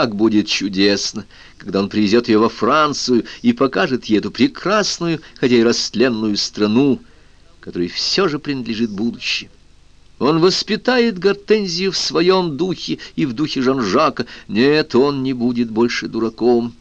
Как будет чудесно, когда он привезет ее во Францию и покажет ей эту прекрасную, хотя и растленную страну, которой все же принадлежит будущее. Он воспитает Гортензию в своем духе и в духе Жан-Жака. Нет, он не будет больше дураком.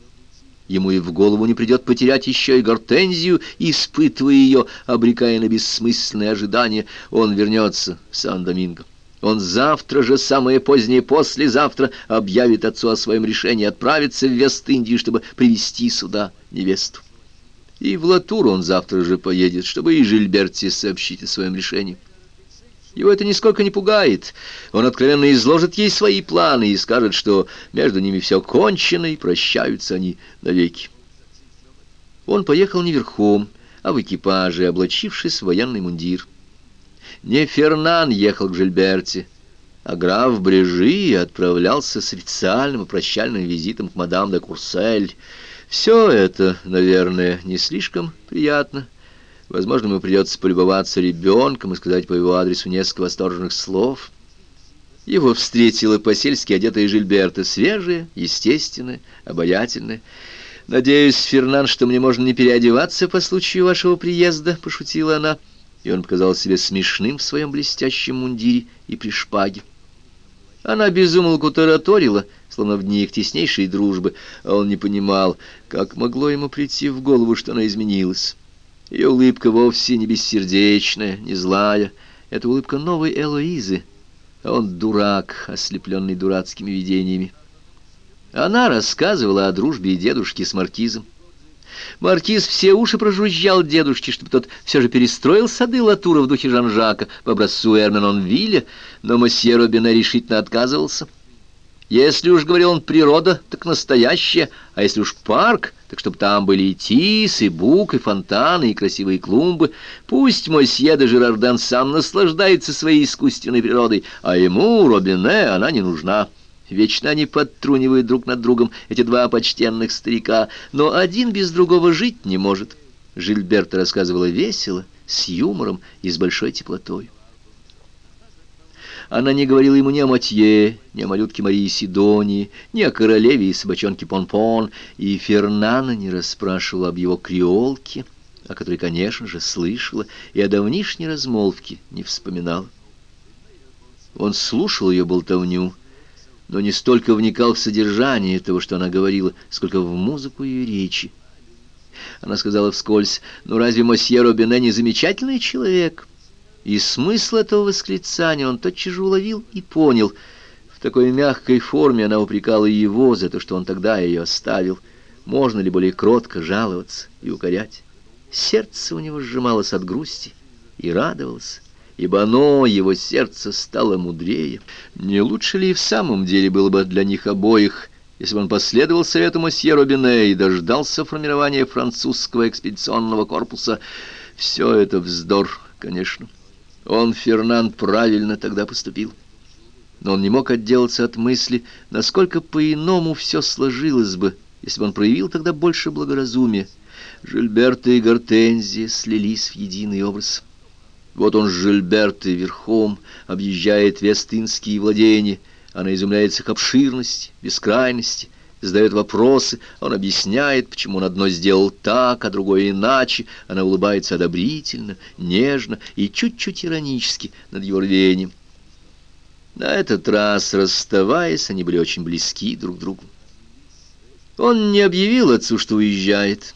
Ему и в голову не придет потерять еще и Гортензию, испытывая ее, обрекая на бессмысленные ожидания. Он вернется в Сан-Доминго. Он завтра же, самое позднее послезавтра, объявит отцу о своем решении отправиться в Вест-Индию, чтобы привести сюда невесту. И в Латур он завтра же поедет, чтобы и Жильберте сообщить о своем решении. Его это нисколько не пугает. Он откровенно изложит ей свои планы и скажет, что между ними все кончено, и прощаются они навеки. Он поехал не верхом, а в экипаже, облачившись в военный мундир. Не Фернан ехал к Жильберте, а граф Брежи отправлялся с официальным и прощальным визитом к мадам де Курсель. Все это, наверное, не слишком приятно. Возможно, ему придется полюбоваться ребенком и сказать по его адресу несколько восторженных слов. Его встретила по-сельски одетая Жильберта, свежая, естественная, обаятельная. «Надеюсь, Фернан, что мне можно не переодеваться по случаю вашего приезда», — пошутила она, и он показал себе смешным в своем блестящем мундире и при шпаге. Она безумолку тараторила, словно в дни их теснейшей дружбы, а он не понимал, как могло ему прийти в голову, что она изменилась. Ее улыбка вовсе не бессердечная, не злая. Это улыбка новой Элоизы, а он дурак, ослепленный дурацкими видениями. Она рассказывала о дружбе дедушки с маркизом. Маркиз все уши прожужжал дедушке, чтобы тот все же перестроил сады Латура в духе Жан-Жака по образцу Эрменон-Вилля, но мосье Робине решительно отказывался. Если уж, говорил он, природа, так настоящая, а если уж парк, так чтобы там были и тис, и бук, и фонтаны, и красивые клумбы. Пусть мосье де Жерардан сам наслаждается своей искусственной природой, а ему, Робине, она не нужна. Вечно они подтрунивают друг над другом, эти два почтенных старика, но один без другого жить не может. Жильберта рассказывала весело, с юмором и с большой теплотой. Она не говорила ему ни о Матье, ни о малютке Марии Сидонии, ни о королеве и собачонке Пон-Пон, и Фернана не расспрашивала об его креолке, о которой, конечно же, слышала, и о давнишней размолвке не вспоминала. Он слушал ее болтовню, но не столько вникал в содержание того, что она говорила, сколько в музыку ее речи. Она сказала вскользь, «Ну разве мосье Робине не замечательный человек?» И смысл этого восклицания он тотчас же уловил и понял. В такой мягкой форме она упрекала его за то, что он тогда ее оставил. Можно ли более кротко жаловаться и укорять? Сердце у него сжималось от грусти и радовалось, ибо оно, его сердце, стало мудрее. Не лучше ли и в самом деле было бы для них обоих, если бы он последовал совету мосье Робине и дождался формирования французского экспедиционного корпуса? Все это вздор, конечно. Он, Фернанд, правильно тогда поступил. Но он не мог отделаться от мысли, насколько по-иному все сложилось бы, если бы он проявил тогда больше благоразумия. Жильберта и Гортензия слились в единый образ. Вот он с Жильбертой верхом объезжает вестынские владения, она изумляется их обширности, бескрайности, задает вопросы, он объясняет, почему он одно сделал так, а другое иначе. Она улыбается одобрительно, нежно и чуть-чуть иронически над его рвением. На этот раз, расставаясь, они были очень близки друг к другу. Он не объявил отцу, что уезжает.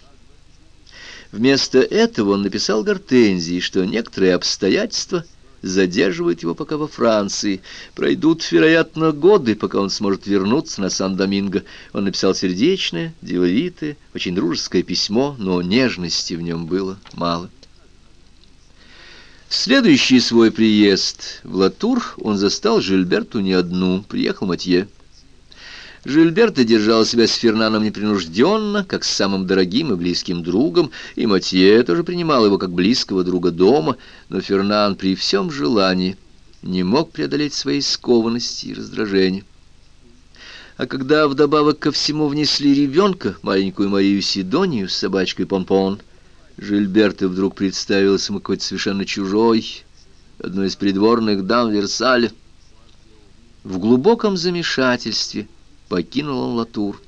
Вместо этого он написал Гортензии, что некоторые обстоятельства задерживают его пока во Франции. Пройдут, вероятно, годы, пока он сможет вернуться на Сан-Доминго. Он написал сердечное, деловитое, очень дружеское письмо, но нежности в нем было мало. следующий свой приезд в Латур он застал Жильберту не одну, приехал Матье. Жильберта держал себя с Фернаном непринужденно, как с самым дорогим и близким другом, и Матье тоже принимал его как близкого друга дома, но Фернан при всем желании не мог преодолеть своей скованности и раздражения. А когда вдобавок ко всему внесли ребенка, маленькую Марию Сидонию с собачкой Понпон, -пон, Жильберта вдруг представилась ему какой-то совершенно чужой, одной из придворных дам Версаля. В глубоком замешательстве — покинул он Латур.